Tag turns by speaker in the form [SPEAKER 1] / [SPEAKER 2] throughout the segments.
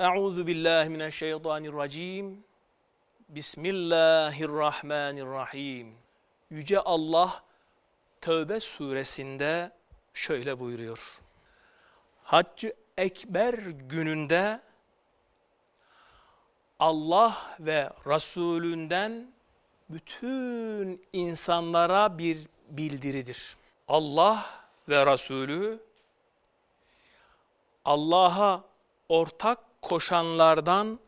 [SPEAKER 1] Euzu billahi mineşşeytanirracim. Bismillahirrahmanirrahim. Yüce Allah Tövbe suresinde şöyle buyuruyor. Haccı Ekber gününde Allah ve Resulünden bütün insanlara bir bildiridir. Allah ve Resulü Allah'a ortak koşanlardan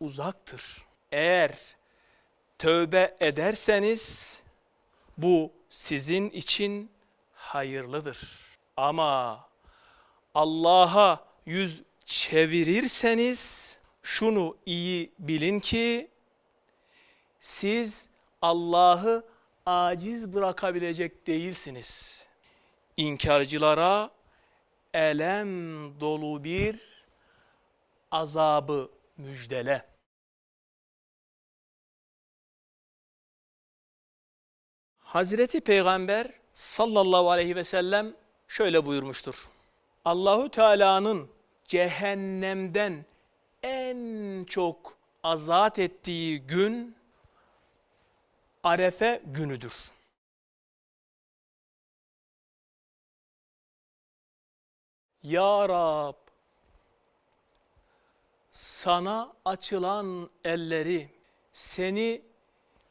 [SPEAKER 1] uzaktır. Eğer tövbe ederseniz bu sizin için hayırlıdır. Ama Allah'a yüz çevirirseniz şunu iyi bilin ki siz Allah'ı aciz bırakabilecek değilsiniz. İnkarcılara elem dolu bir azabı müjdele. Hazreti Peygamber sallallahu aleyhi ve sellem şöyle buyurmuştur. Allahu Teala'nın cehennemden en çok azat ettiği gün Arefe günüdür. Ya Rab, sana açılan elleri, seni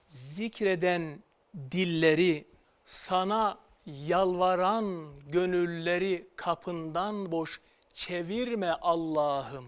[SPEAKER 1] zikreden dilleri, sana yalvaran gönülleri kapından boş çevirme Allah'ım.